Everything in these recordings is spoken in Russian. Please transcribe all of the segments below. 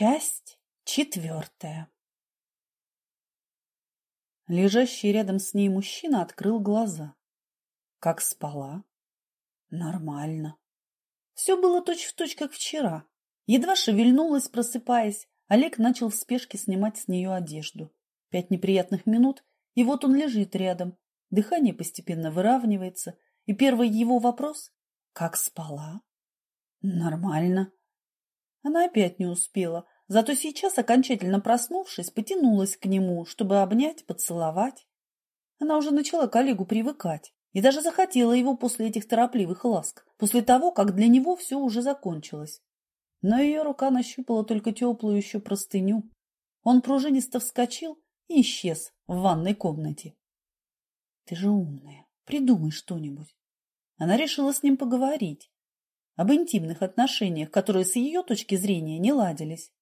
Часть четвертая Лежащий рядом с ней мужчина открыл глаза. Как спала? Нормально. Все было точь-в-точь, точь, как вчера. Едва шевельнулась, просыпаясь, Олег начал в спешке снимать с нее одежду. Пять неприятных минут, и вот он лежит рядом. Дыхание постепенно выравнивается, и первый его вопрос – как спала? Нормально. Она опять не успела, зато сейчас, окончательно проснувшись, потянулась к нему, чтобы обнять, поцеловать. Она уже начала к Олегу привыкать и даже захотела его после этих торопливых ласк, после того, как для него все уже закончилось. Но ее рука нащупала только теплую еще простыню. Он пружинисто вскочил и исчез в ванной комнате. Ты же умная, придумай что-нибудь. Она решила с ним поговорить об интимных отношениях, которые с ее точки зрения не ладились.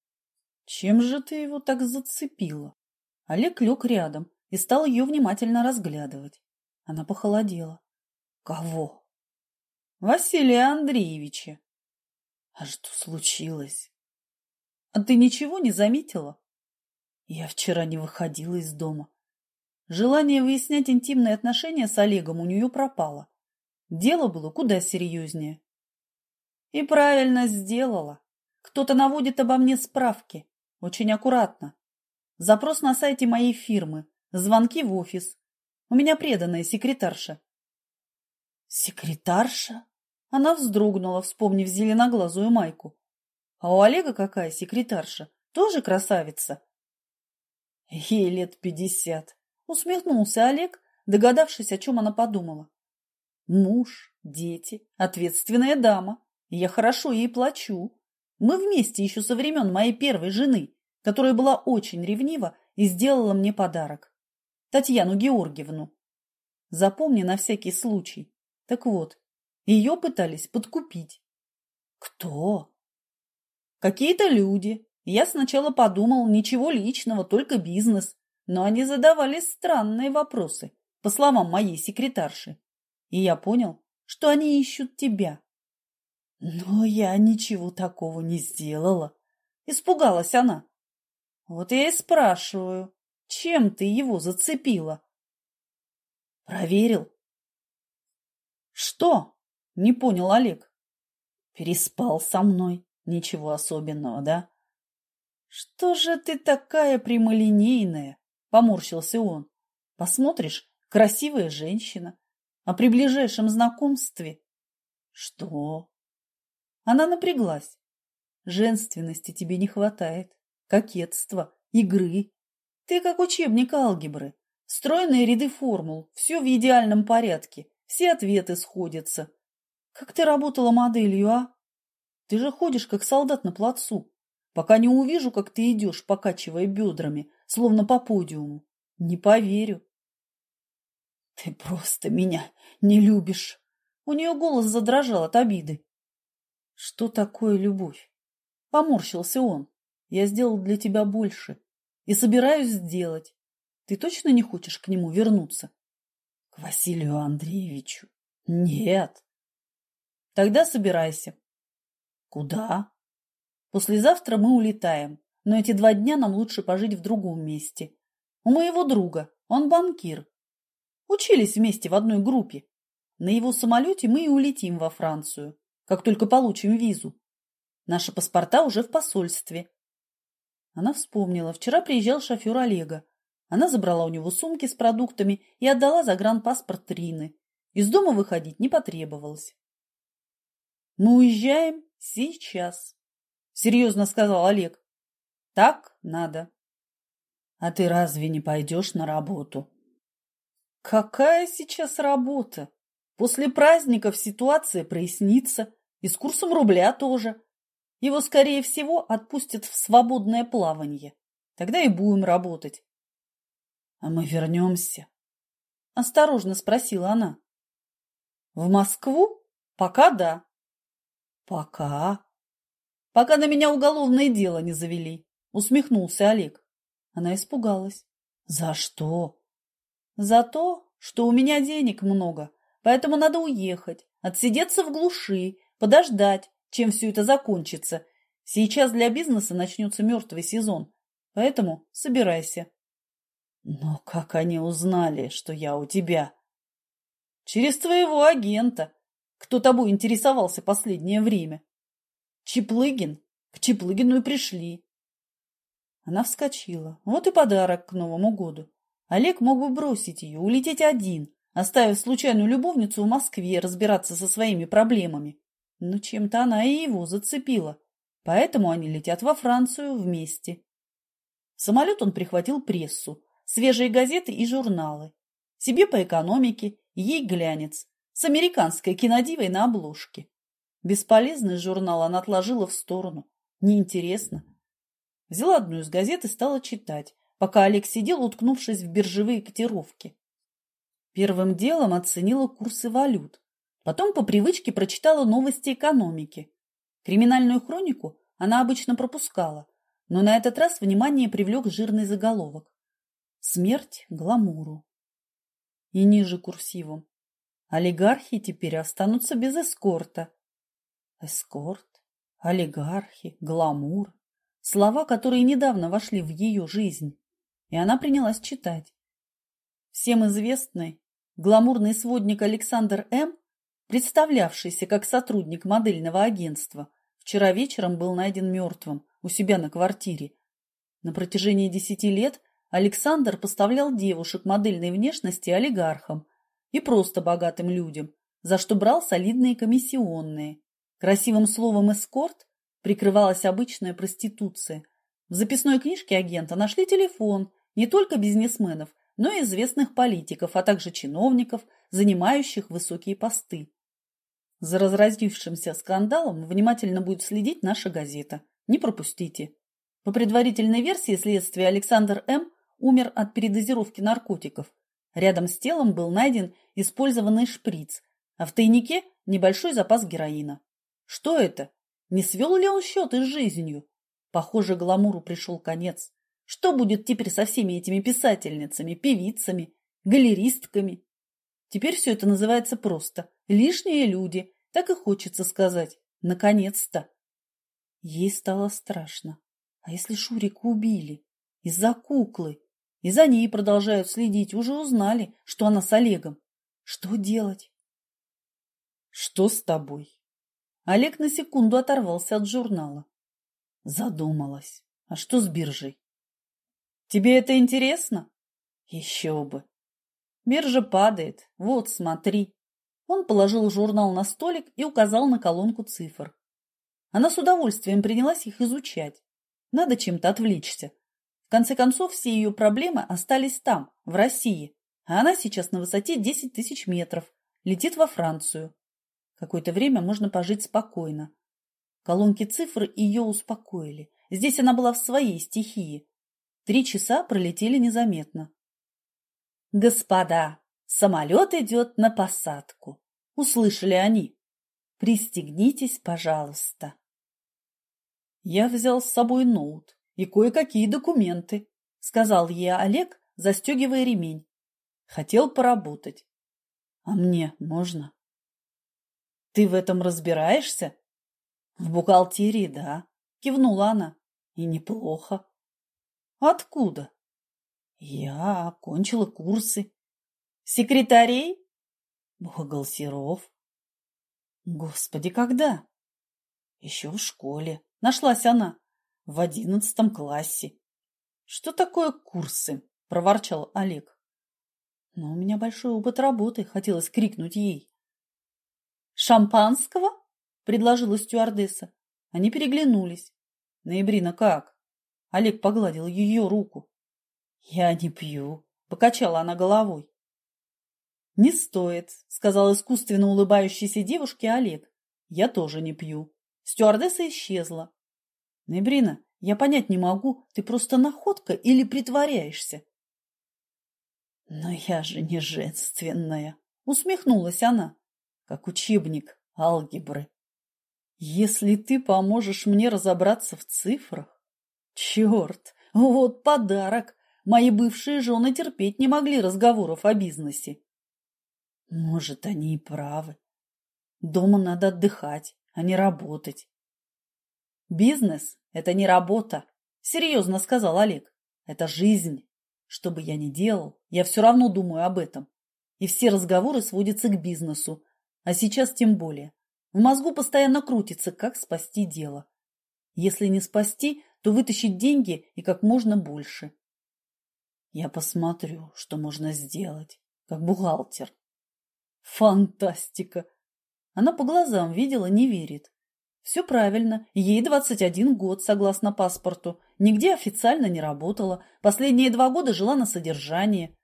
Чем же ты его так зацепила? Олег лег рядом и стал ее внимательно разглядывать. Она похолодела. Кого? Василия Андреевича. А что случилось? А ты ничего не заметила? Я вчера не выходила из дома. Желание выяснять интимные отношения с Олегом у нее пропало. Дело было куда серьезнее. И правильно сделала. Кто-то наводит обо мне справки. Очень аккуратно. Запрос на сайте моей фирмы. Звонки в офис. У меня преданная секретарша. Секретарша? Она вздрогнула, вспомнив зеленоглазую майку. А у Олега какая секретарша? Тоже красавица? Ей лет пятьдесят. Усмехнулся Олег, догадавшись, о чем она подумала. Муж, дети, ответственная дама. Я хорошо ей плачу. Мы вместе еще со времен моей первой жены, которая была очень ревнива и сделала мне подарок. Татьяну Георгиевну. Запомни на всякий случай. Так вот, ее пытались подкупить. Кто? Какие-то люди. Я сначала подумал, ничего личного, только бизнес. Но они задавали странные вопросы, по словам моей секретарши. И я понял, что они ищут тебя. Но я ничего такого не сделала. Испугалась она. Вот я и спрашиваю, чем ты его зацепила? Проверил. Что? Не понял Олег. Переспал со мной. Ничего особенного, да? Что же ты такая прямолинейная? Поморщился он. Посмотришь, красивая женщина. А при ближайшем знакомстве... Что? Она напряглась. Женственности тебе не хватает. Кокетства, игры. Ты как учебник алгебры. Стройные ряды формул, все в идеальном порядке, все ответы сходятся. Как ты работала моделью, а? Ты же ходишь, как солдат на плацу, пока не увижу, как ты идешь, покачивая бедрами, словно по подиуму. Не поверю. Ты просто меня не любишь. У нее голос задрожал от обиды. Что такое любовь? Поморщился он. Я сделал для тебя больше. И собираюсь сделать. Ты точно не хочешь к нему вернуться? К Василию Андреевичу? Нет. Тогда собирайся. Куда? Послезавтра мы улетаем, но эти два дня нам лучше пожить в другом месте. У моего друга, он банкир. Учились вместе в одной группе. На его самолете мы и улетим во Францию как только получим визу. Наши паспорта уже в посольстве. Она вспомнила. Вчера приезжал шофер Олега. Она забрала у него сумки с продуктами и отдала загранпаспорт Рины. Из дома выходить не потребовалось. «Мы уезжаем сейчас», — серьезно сказал Олег. «Так надо». «А ты разве не пойдешь на работу?» «Какая сейчас работа? После праздников ситуация прояснится. И с курсом рубля тоже. Его, скорее всего, отпустят в свободное плавание. Тогда и будем работать. — А мы вернемся? — осторожно спросила она. — В Москву? Пока да. — Пока? — Пока на меня уголовное дело не завели, — усмехнулся Олег. Она испугалась. — За что? — За то, что у меня денег много, поэтому надо уехать, отсидеться в глуши, подождать, чем все это закончится. Сейчас для бизнеса начнется мертвый сезон, поэтому собирайся. Но как они узнали, что я у тебя? Через твоего агента, кто тобой интересовался последнее время. Чеплыгин. К Чеплыгину и пришли. Она вскочила. Вот и подарок к Новому году. Олег мог бы бросить ее, улететь один, оставив случайную любовницу в Москве разбираться со своими проблемами. Но чем-то она и его зацепила. Поэтому они летят во Францию вместе. В самолет он прихватил прессу, свежие газеты и журналы. Себе по экономике, ей глянец, с американской кинодивой на обложке. Бесполезный журнал она отложила в сторону. Неинтересно. Взяла одну из газет и стала читать, пока Олег сидел, уткнувшись в биржевые котировки. Первым делом оценила курсы валют. Потом по привычке прочитала новости экономики. Криминальную хронику она обычно пропускала, но на этот раз внимание привлек жирный заголовок. Смерть гламуру. И ниже курсивом. Олигархи теперь останутся без эскорта. Эскорт, олигархи, гламур. Слова, которые недавно вошли в ее жизнь. И она принялась читать. Всем известный гламурный сводник Александр М., представлявшийся как сотрудник модельного агентства, вчера вечером был найден мертвым у себя на квартире. На протяжении десяти лет Александр поставлял девушек модельной внешности олигархам и просто богатым людям, за что брал солидные комиссионные. Красивым словом «эскорт» прикрывалась обычная проституция. В записной книжке агента нашли телефон не только бизнесменов, но и известных политиков, а также чиновников, занимающих высокие посты. За разразившимся скандалом внимательно будет следить наша газета. Не пропустите. По предварительной версии следствия Александр М. умер от передозировки наркотиков. Рядом с телом был найден использованный шприц, а в тайнике небольшой запас героина. Что это? Не свел ли он счеты с жизнью? Похоже, гламуру пришел конец. Что будет теперь со всеми этими писательницами, певицами, галеристками? Теперь все это называется просто «лишние люди», так и хочется сказать «наконец-то». Ей стало страшно. А если Шурика убили? Из-за куклы. И за ней продолжают следить. Уже узнали, что она с Олегом. Что делать? Что с тобой? Олег на секунду оторвался от журнала. Задумалась. А что с биржей? Тебе это интересно? Еще бы. Биржа падает. Вот, смотри. Он положил журнал на столик и указал на колонку цифр. Она с удовольствием принялась их изучать. Надо чем-то отвлечься. В конце концов, все ее проблемы остались там, в России, а она сейчас на высоте 10 тысяч метров, летит во Францию. Какое-то время можно пожить спокойно. Колонки цифр ее успокоили. Здесь она была в своей стихии. Три часа пролетели незаметно. «Господа, самолет идет на посадку!» — услышали они. «Пристегнитесь, пожалуйста!» Я взял с собой ноут и кое-какие документы, — сказал ей Олег, застегивая ремень. Хотел поработать. А мне можно? Ты в этом разбираешься? В бухгалтерии, да, кивнула она. И неплохо. Откуда? Я окончила курсы. Секретарей? Бухгалтеров. Господи, когда? Еще в школе. Нашлась она. В одиннадцатом классе. Что такое курсы? Проворчал Олег. Но у меня большой опыт работы, хотелось крикнуть ей. «Шампанского?» – предложила стюардесса. Они переглянулись. «Ноябрина, как?» Олег погладил ее руку. «Я не пью», – покачала она головой. «Не стоит», – сказал искусственно улыбающейся девушке Олег. «Я тоже не пью». Стюардесса исчезла. «Ноябрина, я понять не могу, ты просто находка или притворяешься?» «Но я же не женственная», – усмехнулась она как учебник алгебры. Если ты поможешь мне разобраться в цифрах... Черт, вот подарок! Мои бывшие жены терпеть не могли разговоров о бизнесе. Может, они и правы. Дома надо отдыхать, а не работать. Бизнес – это не работа, серьезно сказал Олег. Это жизнь. Что бы я ни делал, я все равно думаю об этом. И все разговоры сводятся к бизнесу. А сейчас тем более. В мозгу постоянно крутится, как спасти дело. Если не спасти, то вытащить деньги и как можно больше. Я посмотрю, что можно сделать, как бухгалтер. Фантастика! Она по глазам видела, не верит. Все правильно, ей 21 год, согласно паспорту. Нигде официально не работала, последние два года жила на содержании.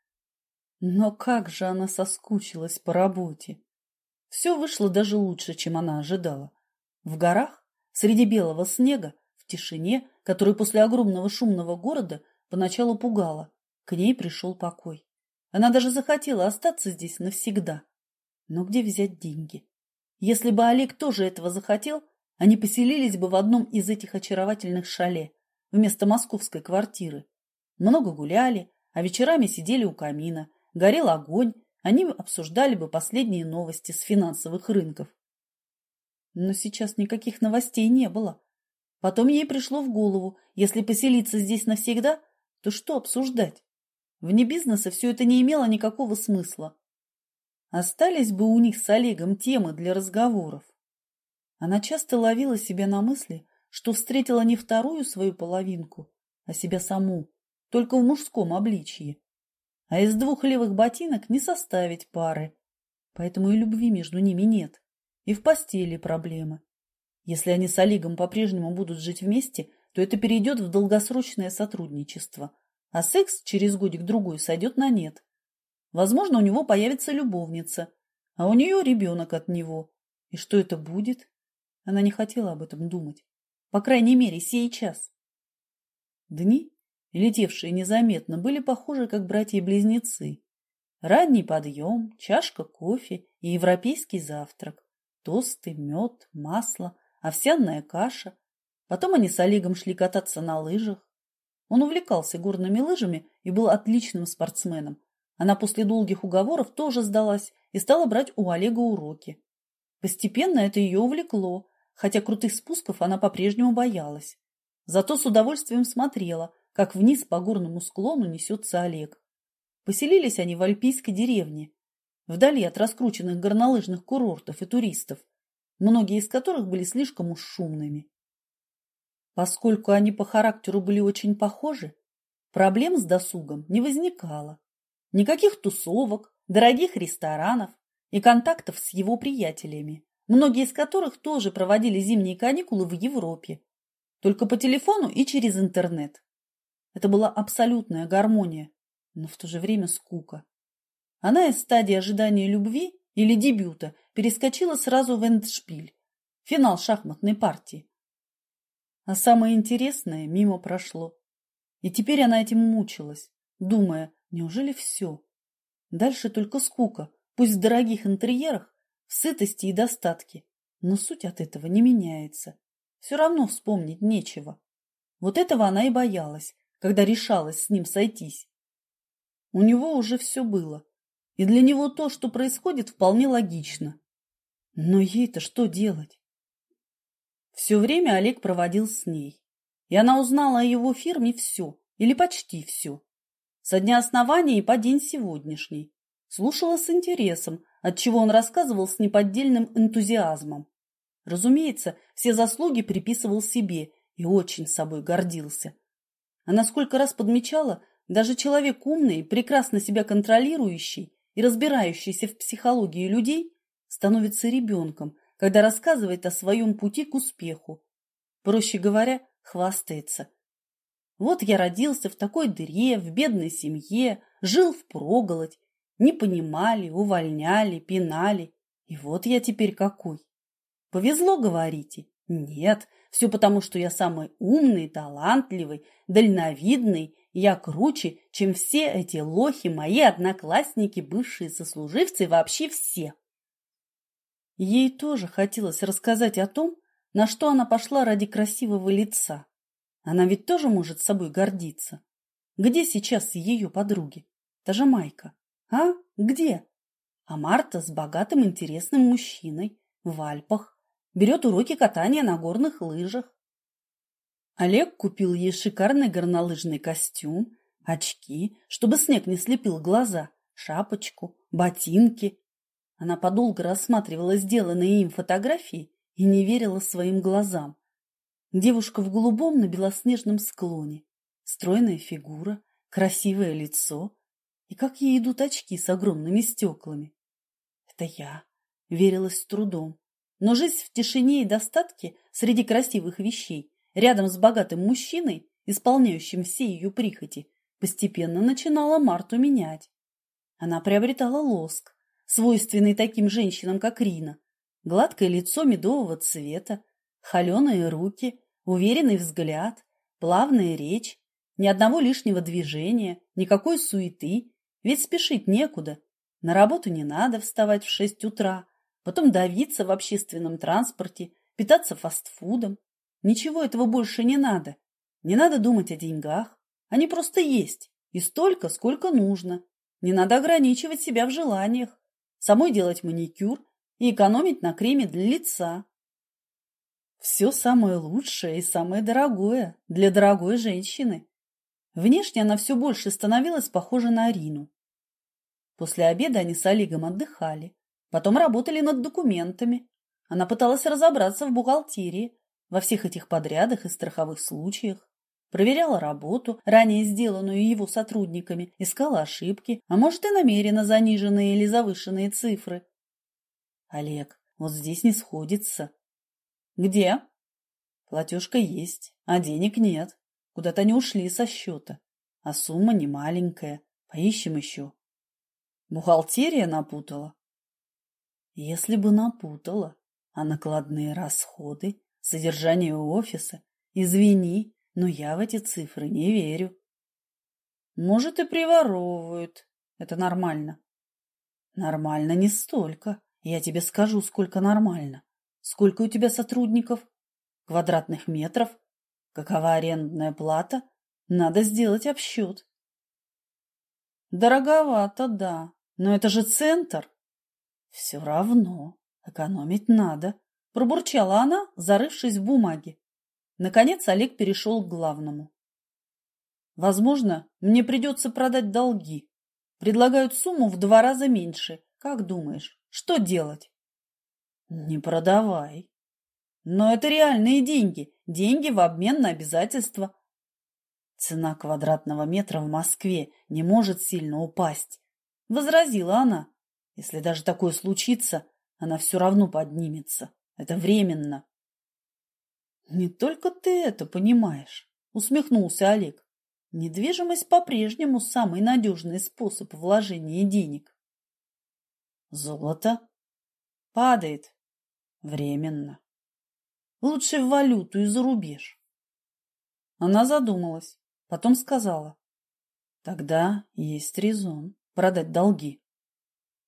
Но как же она соскучилась по работе. Все вышло даже лучше, чем она ожидала. В горах, среди белого снега, в тишине, которая после огромного шумного города поначалу пугала, к ней пришел покой. Она даже захотела остаться здесь навсегда. Но где взять деньги? Если бы Олег тоже этого захотел, они поселились бы в одном из этих очаровательных шале, вместо московской квартиры. Много гуляли, а вечерами сидели у камина, горел огонь, они обсуждали бы последние новости с финансовых рынков. Но сейчас никаких новостей не было. Потом ей пришло в голову, если поселиться здесь навсегда, то что обсуждать? Вне бизнеса все это не имело никакого смысла. Остались бы у них с Олегом темы для разговоров. Она часто ловила себя на мысли, что встретила не вторую свою половинку, а себя саму, только в мужском обличье. А из двух левых ботинок не составить пары, поэтому и любви между ними нет, и в постели проблемы. Если они с Олегом по-прежнему будут жить вместе, то это перейдет в долгосрочное сотрудничество, а секс через годик-другой сойдет на нет. Возможно, у него появится любовница, а у нее ребенок от него. И что это будет? Она не хотела об этом думать. По крайней мере, сейчас. Дни, летевшие незаметно, были похожи, как братья-близнецы. Ранний подъем, чашка кофе и европейский завтрак. Тосты, мед, масло, овсяная каша. Потом они с Олегом шли кататься на лыжах. Он увлекался горными лыжами и был отличным спортсменом. Она после долгих уговоров тоже сдалась и стала брать у Олега уроки. Постепенно это ее увлекло, хотя крутых спусков она по-прежнему боялась. Зато с удовольствием смотрела, как вниз по горному склону несется Олег. Поселились они в альпийской деревне, вдали от раскрученных горнолыжных курортов и туристов, многие из которых были слишком уж шумными. Поскольку они по характеру были очень похожи, проблем с досугом не возникало. Никаких тусовок, дорогих ресторанов и контактов с его приятелями многие из которых тоже проводили зимние каникулы в Европе, только по телефону и через интернет. Это была абсолютная гармония, но в то же время скука. Она из стадии ожидания любви или дебюта перескочила сразу в эндшпиль, финал шахматной партии. А самое интересное мимо прошло. И теперь она этим мучилась, думая, неужели все? Дальше только скука, пусть в дорогих интерьерах, сытости и достатке. Но суть от этого не меняется. Все равно вспомнить нечего. Вот этого она и боялась, когда решалась с ним сойтись. У него уже все было. И для него то, что происходит, вполне логично. Но ей-то что делать? Все время Олег проводил с ней. И она узнала о его фирме все, или почти все. Со дня основания и по день сегодняшний. Слушала с интересом, отчего он рассказывал с неподдельным энтузиазмом. Разумеется, все заслуги приписывал себе и очень собой гордился. Она сколько раз подмечала, даже человек умный, прекрасно себя контролирующий и разбирающийся в психологии людей, становится ребенком, когда рассказывает о своем пути к успеху. Проще говоря, хвастается. Вот я родился в такой дыре, в бедной семье, жил впроголодь, не понимали, увольняли, пинали. И вот я теперь какой. Повезло, говорите? Нет, все потому, что я самый умный, талантливый, дальновидный. Я круче, чем все эти лохи, мои одноклассники, бывшие сослуживцы вообще все. Ей тоже хотелось рассказать о том, на что она пошла ради красивого лица. Она ведь тоже может собой гордиться. Где сейчас ее подруги? Та же Майка. А? Где? А Марта с богатым интересным мужчиной в Альпах берет уроки катания на горных лыжах. Олег купил ей шикарный горнолыжный костюм, очки, чтобы снег не слепил глаза, шапочку, ботинки. Она подолго рассматривала сделанные им фотографии и не верила своим глазам. Девушка в голубом на белоснежном склоне, стройная фигура, красивое лицо. И как ей идут очки с огромными стеклами. Это я. Верилась с трудом. Но жизнь в тишине и достатке среди красивых вещей, рядом с богатым мужчиной, исполняющим все ее прихоти, постепенно начинала Марту менять. Она приобретала лоск, свойственный таким женщинам, как Рина, гладкое лицо медового цвета, холеные руки, уверенный взгляд, плавная речь, ни одного лишнего движения, никакой суеты, ведь спешить некуда. На работу не надо вставать в шесть утра, потом давиться в общественном транспорте, питаться фастфудом. Ничего этого больше не надо. Не надо думать о деньгах. Они просто есть. И столько, сколько нужно. Не надо ограничивать себя в желаниях. Самой делать маникюр и экономить на креме для лица. Все самое лучшее и самое дорогое для дорогой женщины. Внешне она все больше становилась похожа на Арину. После обеда они с Олегом отдыхали, потом работали над документами. Она пыталась разобраться в бухгалтерии, во всех этих подрядах и страховых случаях, проверяла работу, ранее сделанную его сотрудниками, искала ошибки, а может и намеренно заниженные или завышенные цифры. Олег, вот здесь не сходится. Где? Платежка есть, а денег нет. Куда-то они ушли со счета. А сумма не маленькая. Поищем еще. Бухгалтерия напутала? Если бы напутала. А накладные расходы, содержание офиса, извини, но я в эти цифры не верю. Может, и приворовывают. Это нормально. Нормально не столько. Я тебе скажу, сколько нормально. Сколько у тебя сотрудников? Квадратных метров? Какова арендная плата? Надо сделать обсчет. Дороговато, да, но это же центр. Все равно, экономить надо, пробурчала она, зарывшись в бумаге. Наконец Олег перешел к главному. Возможно, мне придется продать долги. Предлагают сумму в два раза меньше. Как думаешь, что делать? Не продавай. Но это реальные деньги, деньги в обмен на обязательства. Цена квадратного метра в Москве не может сильно упасть, возразила она. Если даже такое случится, она все равно поднимется. Это временно. Не только ты это понимаешь, усмехнулся Олег. Недвижимость по-прежнему самый надежный способ вложения денег. Золото падает временно. Лучше в валюту и за рубеж. Она задумалась, потом сказала. Тогда есть резон продать долги.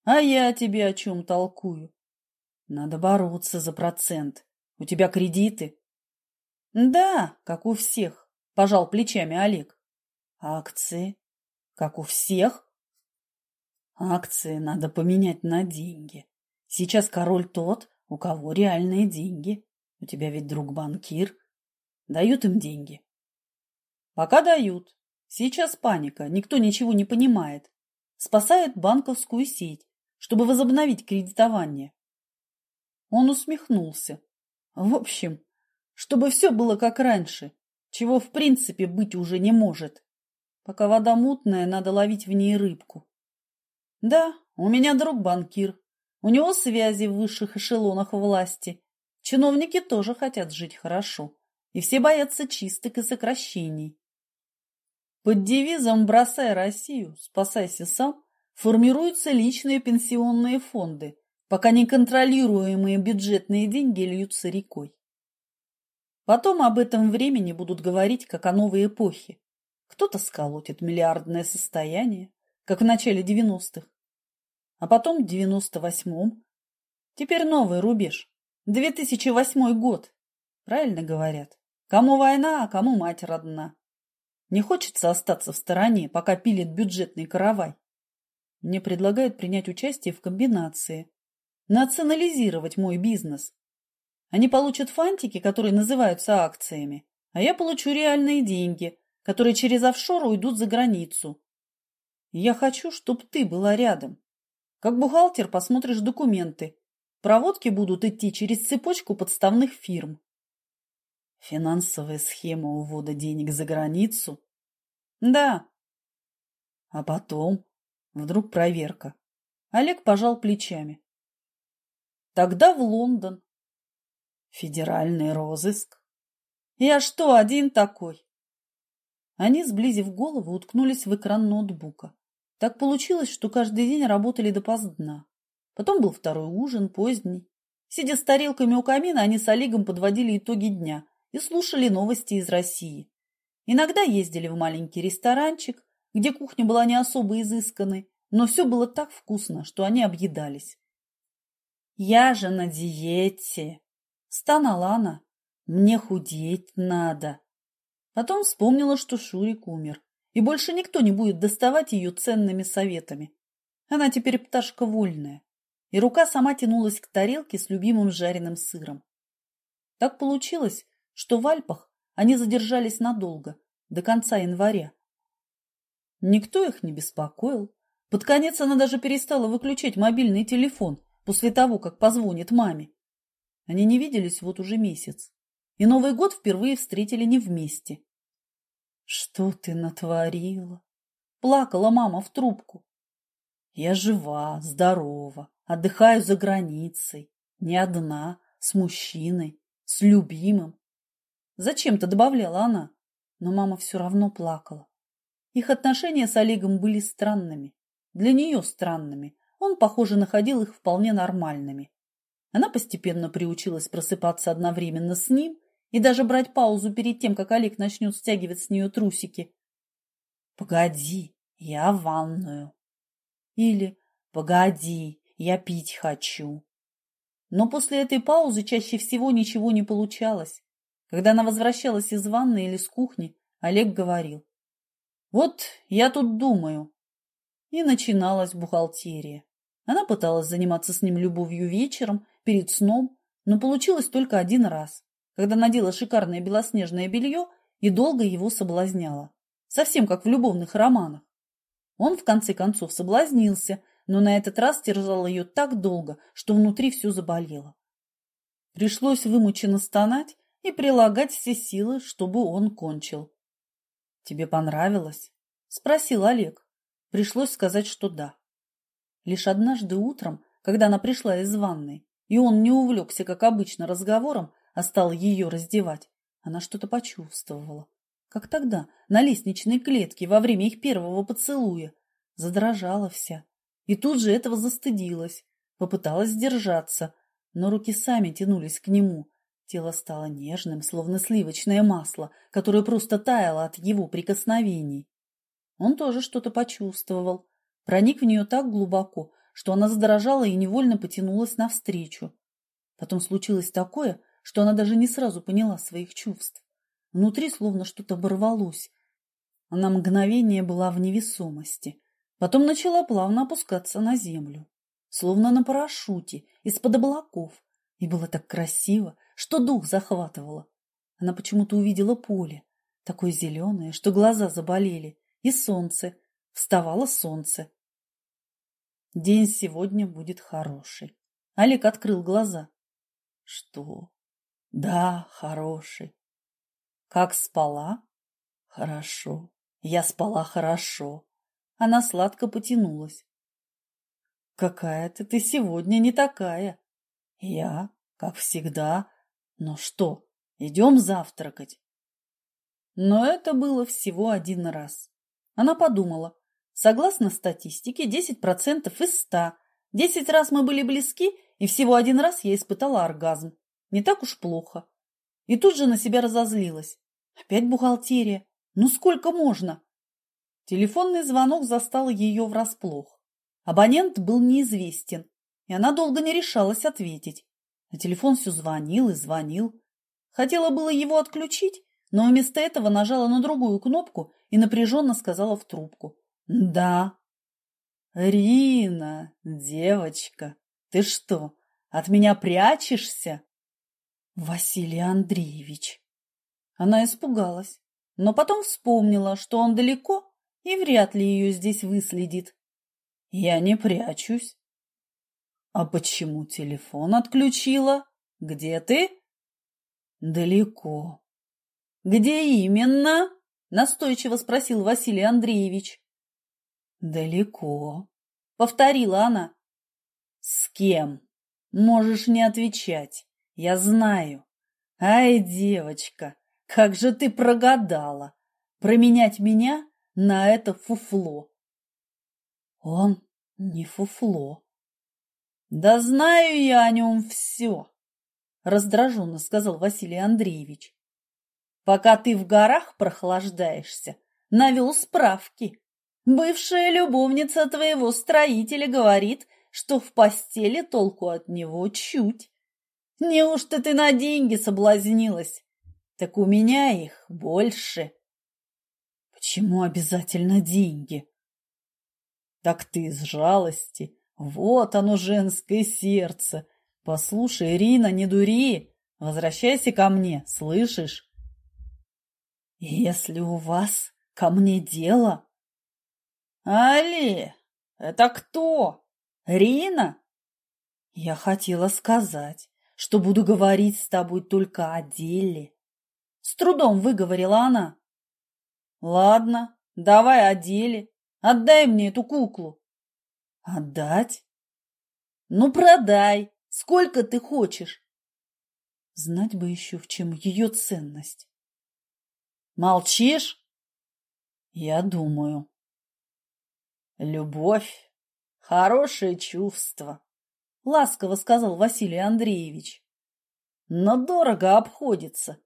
А я тебе о чем толкую? Надо бороться за процент. У тебя кредиты? Да, как у всех, пожал плечами Олег. Акции? Как у всех? Акции надо поменять на деньги. Сейчас король тот, у кого реальные деньги. У тебя ведь друг банкир. Дают им деньги? Пока дают. Сейчас паника, никто ничего не понимает. Спасают банковскую сеть, чтобы возобновить кредитование. Он усмехнулся. В общем, чтобы все было как раньше, чего в принципе быть уже не может. Пока вода мутная, надо ловить в ней рыбку. Да, у меня друг банкир. У него связи в высших эшелонах власти. Чиновники тоже хотят жить хорошо, и все боятся чисток и сокращений. Под девизом «Бросай Россию, спасайся сам» формируются личные пенсионные фонды, пока неконтролируемые бюджетные деньги льются рекой. Потом об этом времени будут говорить как о новой эпохе. Кто-то сколотит миллиардное состояние, как в начале девяностых, а потом в девяносто восьмом. Теперь новый рубеж. 2008 год. Правильно говорят. Кому война, а кому мать родна. Не хочется остаться в стороне, пока пилит бюджетный каравай. Мне предлагают принять участие в комбинации. Национализировать мой бизнес. Они получат фантики, которые называются акциями, а я получу реальные деньги, которые через офшор уйдут за границу. Я хочу, чтобы ты была рядом. Как бухгалтер посмотришь документы. Проводки будут идти через цепочку подставных фирм. Финансовая схема увода денег за границу? Да. А потом вдруг проверка. Олег пожал плечами. Тогда в Лондон. Федеральный розыск. Я что, один такой? Они, сблизив голову, уткнулись в экран ноутбука. Так получилось, что каждый день работали допоздна. Потом был второй ужин, поздний. Сидя с тарелками у камина, они с Олегом подводили итоги дня и слушали новости из России. Иногда ездили в маленький ресторанчик, где кухня была не особо изысканной, но все было так вкусно, что они объедались. «Я же на диете!» – стонала она. «Мне худеть надо!» Потом вспомнила, что Шурик умер, и больше никто не будет доставать ее ценными советами. Она теперь пташка вольная, и рука сама тянулась к тарелке с любимым жареным сыром. Так получилось, что в Альпах они задержались надолго, до конца января. Никто их не беспокоил. Под конец она даже перестала выключать мобильный телефон после того, как позвонит маме. Они не виделись вот уже месяц, и Новый год впервые встретили не вместе. «Что ты натворила?» Плакала мама в трубку. «Я жива, здорова, отдыхаю за границей, не одна, с мужчиной, с любимым. Зачем-то добавляла она, но мама все равно плакала. Их отношения с Олегом были странными, для нее странными. Он, похоже, находил их вполне нормальными. Она постепенно приучилась просыпаться одновременно с ним и даже брать паузу перед тем, как Олег начнет стягивать с нее трусики. «Погоди, я ванную». Или «Погоди, я пить хочу». Но после этой паузы чаще всего ничего не получалось. Когда она возвращалась из ванны или с кухни, Олег говорил. «Вот я тут думаю». И начиналась бухгалтерия. Она пыталась заниматься с ним любовью вечером, перед сном, но получилось только один раз, когда надела шикарное белоснежное белье и долго его соблазняла. Совсем как в любовных романах. Он в конце концов соблазнился, но на этот раз терзал ее так долго, что внутри все заболело. Пришлось вымученно стонать и прилагать все силы, чтобы он кончил. «Тебе понравилось?» – спросил Олег. Пришлось сказать, что да. Лишь однажды утром, когда она пришла из ванной, и он не увлекся, как обычно, разговором, а стал ее раздевать, она что-то почувствовала. Как тогда, на лестничной клетке, во время их первого поцелуя. Задрожала вся. И тут же этого застыдилась. Попыталась сдержаться, но руки сами тянулись к нему, Тело стало нежным, словно сливочное масло, которое просто таяло от его прикосновений. Он тоже что-то почувствовал, проник в нее так глубоко, что она задрожала и невольно потянулась навстречу. Потом случилось такое, что она даже не сразу поняла своих чувств. Внутри словно что-то оборвалось. Она мгновение была в невесомости. Потом начала плавно опускаться на землю, словно на парашюте, из-под облаков. И было так красиво, что дух захватывало. Она почему-то увидела поле, такое зеленое, что глаза заболели, и солнце. Вставало солнце. День сегодня будет хороший. Олег открыл глаза. Что? Да, хороший. Как спала? Хорошо. Я спала хорошо. Она сладко потянулась. Какая-то ты сегодня не такая. Я, как всегда, ну что, идем завтракать? Но это было всего один раз. Она подумала. Согласно статистике, 10% из 100. Десять раз мы были близки, и всего один раз я испытала оргазм. Не так уж плохо. И тут же на себя разозлилась. Опять бухгалтерия. Ну сколько можно? Телефонный звонок застал ее врасплох. Абонент был неизвестен, и она долго не решалась ответить. А телефон все звонил и звонил. Хотела было его отключить, но вместо этого нажала на другую кнопку и напряженно сказала в трубку. «Да». «Рина, девочка, ты что, от меня прячешься?» «Василий Андреевич». Она испугалась, но потом вспомнила, что он далеко и вряд ли ее здесь выследит. Я не прячусь. А почему телефон отключила? Где ты? Далеко. Где именно? Настойчиво спросил Василий Андреевич. Далеко, повторила она. С кем? Можешь не отвечать. Я знаю. Ай, девочка, как же ты прогадала. Променять меня на это фуфло. Он не фуфло. Да знаю я о нем все, раздраженно сказал Василий Андреевич. Пока ты в горах прохлаждаешься, навел справки. Бывшая любовница твоего строителя говорит, что в постели толку от него чуть. Неужто ты на деньги соблазнилась? Так у меня их больше. Почему обязательно деньги? Так ты из жалости. Вот оно, женское сердце. Послушай, Ирина, не дури. Возвращайся ко мне, слышишь? Если у вас ко мне дело... Али, это кто? Рина? Я хотела сказать, что буду говорить с тобой только о деле. С трудом выговорила она. Ладно, давай о деле. Отдай мне эту куклу. Отдать? Ну, продай. Сколько ты хочешь? Знать бы еще, в чем ее ценность. Молчишь? Я думаю. Любовь — хорошее чувство, — ласково сказал Василий Андреевич. Но дорого обходится.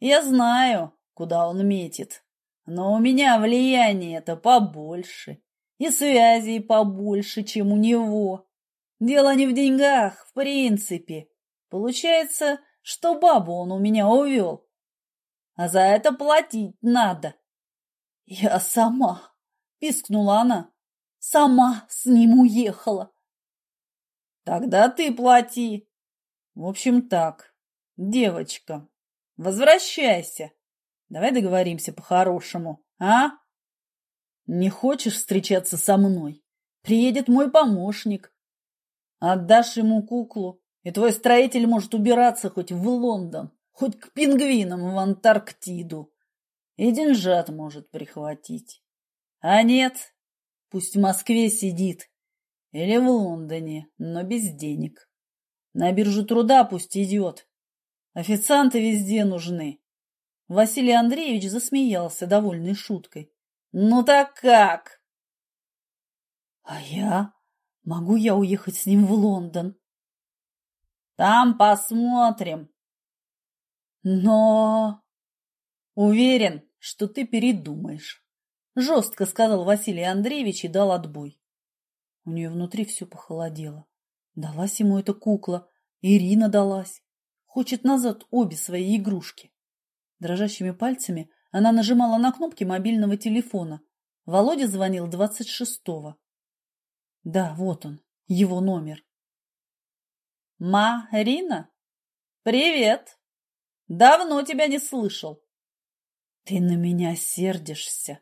Я знаю, куда он метит. Но у меня влияние-то побольше и связей побольше, чем у него. Дело не в деньгах, в принципе. Получается, что бабу он у меня увел, а за это платить надо. Я сама, пискнула она, сама с ним уехала. Тогда ты плати. В общем так, девочка, возвращайся. Давай договоримся по-хорошему, а? Не хочешь встречаться со мной? Приедет мой помощник. Отдашь ему куклу, и твой строитель может убираться хоть в Лондон хоть к пингвинам в Антарктиду. И деньжат может прихватить. А нет, пусть в Москве сидит. Или в Лондоне, но без денег. На биржу труда пусть идет. Официанты везде нужны. Василий Андреевич засмеялся, довольной шуткой. Ну так как? А я? Могу я уехать с ним в Лондон? Там посмотрим, но... Уверен, что ты передумаешь. Жестко сказал Василий Андреевич и дал отбой. У нее внутри все похолодело. Далась ему эта кукла. Ирина далась. Хочет назад обе свои игрушки. Дрожащими пальцами она нажимала на кнопки мобильного телефона. Володя звонил двадцать шестого. Да, вот он, его номер. «Ма-Рина? Привет!» Давно тебя не слышал. Ты на меня сердишься.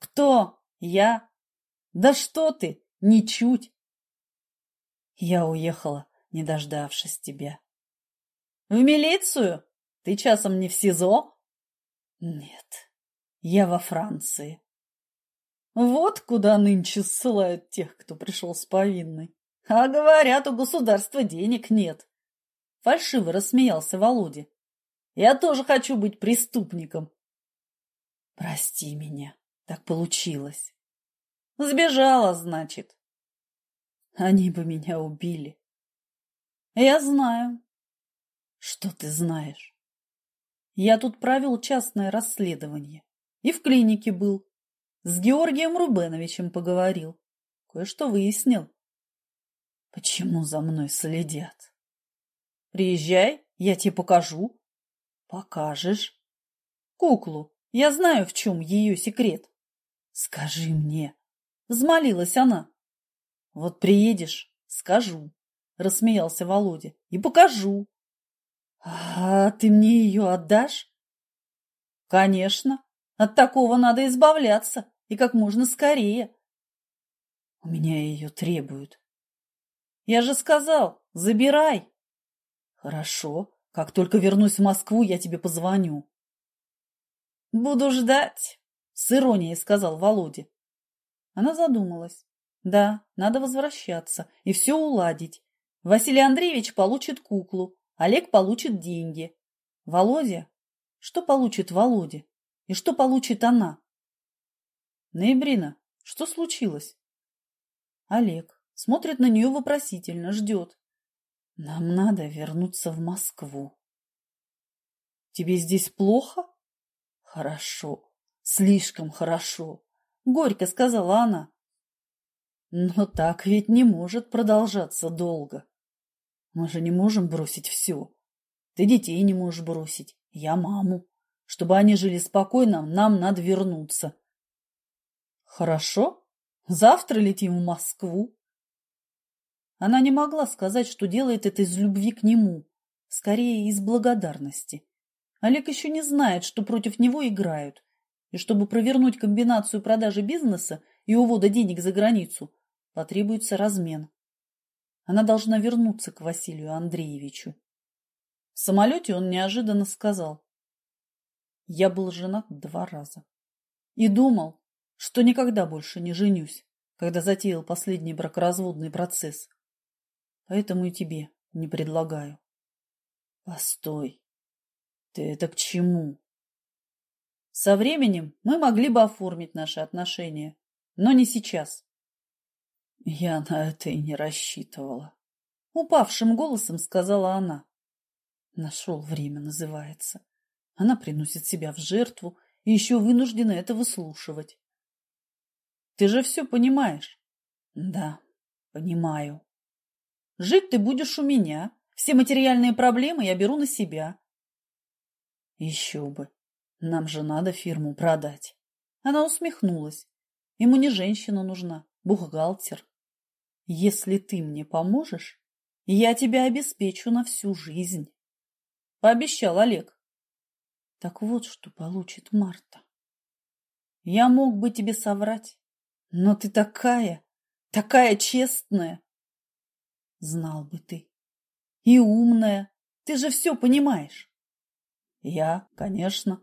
Кто? Я? Да что ты? Ничуть. Я уехала, не дождавшись тебя. В милицию? Ты часом не в СИЗО? Нет, я во Франции. Вот куда нынче ссылают тех, кто пришел с повинной. А говорят, у государства денег нет. Фальшиво рассмеялся Володя. Я тоже хочу быть преступником. Прости меня, так получилось. Сбежала, значит. Они бы меня убили. Я знаю. Что ты знаешь? Я тут провел частное расследование. И в клинике был. С Георгием Рубеновичем поговорил. Кое-что выяснил. Почему за мной следят? Приезжай, я тебе покажу. Покажешь? Куклу. Я знаю, в чем ее секрет. Скажи мне. Взмолилась она. Вот приедешь, скажу. Рассмеялся Володя. И покажу. А ты мне ее отдашь? Конечно, от такого надо избавляться и как можно скорее. У меня ее требуют. Я же сказал, забирай. Хорошо, как только вернусь в Москву, я тебе позвоню. Буду ждать, с иронией сказал Володя. Она задумалась. Да, надо возвращаться и все уладить. Василий Андреевич получит куклу, Олег получит деньги. Володя? Что получит Володя? И что получит она? Ноябрина, что случилось? Олег смотрит на нее вопросительно, ждет. Нам надо вернуться в Москву. Тебе здесь плохо? Хорошо, слишком хорошо, горько сказала она. Но так ведь не может продолжаться долго. Мы же не можем бросить все. Ты детей не можешь бросить, я маму. Чтобы они жили спокойно, нам надо вернуться. Хорошо, завтра летим в Москву. Она не могла сказать, что делает это из любви к нему, скорее из благодарности. Олег еще не знает, что против него играют, и чтобы провернуть комбинацию продажи бизнеса и увода денег за границу, потребуется размен. Она должна вернуться к Василию Андреевичу. В самолете он неожиданно сказал. Я был женат два раза. И думал, что никогда больше не женюсь, когда затеял последний бракоразводный процесс. Поэтому и тебе не предлагаю. Постой. Ты это к чему? Со временем мы могли бы оформить наши отношения, но не сейчас. Я на это и не рассчитывала. Упавшим голосом сказала она. Нашел время, называется. Она приносит себя в жертву и еще вынуждена это выслушивать. Ты же все понимаешь? Да, понимаю. Жить ты будешь у меня. Все материальные проблемы я беру на себя. Еще бы. Нам же надо фирму продать. Она усмехнулась. Ему не женщина нужна, бухгалтер. Если ты мне поможешь, я тебя обеспечу на всю жизнь. Пообещал Олег. Так вот, что получит Марта. Я мог бы тебе соврать, но ты такая, такая честная. Знал бы ты. И умная. Ты же все понимаешь. Я, конечно.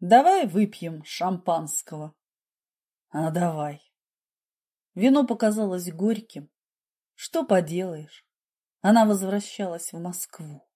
Давай выпьем шампанского. А давай. Вино показалось горьким, что поделаешь? Она возвращалась в Москву.